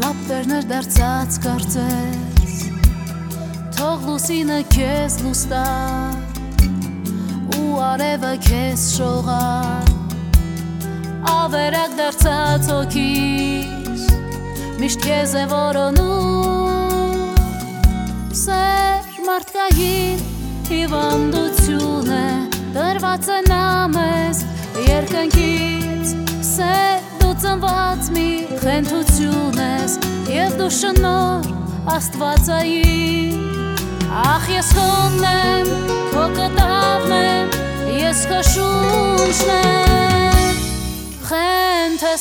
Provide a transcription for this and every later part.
Լապտերներ դարձած կարծես Թող լուսինը քեզ լուստա Ու արևը քեզ շողա Ավերակ դարձած հոգիս Միշտ քեզ է որոնում Սեր մարդկային հիվանդություն է Դրված է նամես երկնքից Սեր ծնված մի խենթություն ես Եվ դու շնոր աստվածային Ախ ես հոնն եմ, քո կտավն եմ Ես քո շունչն եմ Խենթ է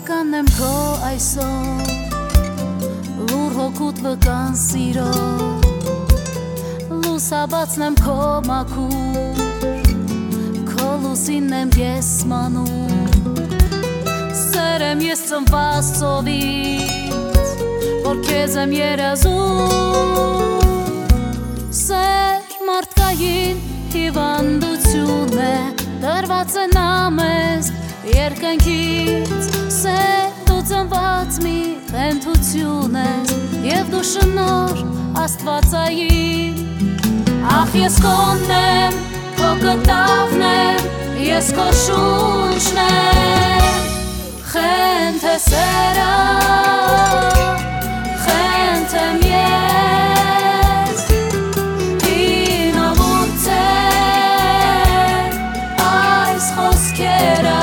Ուրվական եմ քո այսօր Լուր հոգուտ վկան սիրո Լուսաբացն եմ քո մաքուր Քո լուսինն եմ ես մանում Սեր եմ ես ծնված ծովից Որ քեզ եմ երազում Սեր մարդկային հիվանդություն է Դրված է նամես Երկնքից սեթու ծնված մի խենթություն է Եվ դու շնոր աստվածային Ախ ես կոնն եմ, քո կտավն եմ, ես քո շունչն եմ Խենթ է սերա, խենթ եմ ես quiera.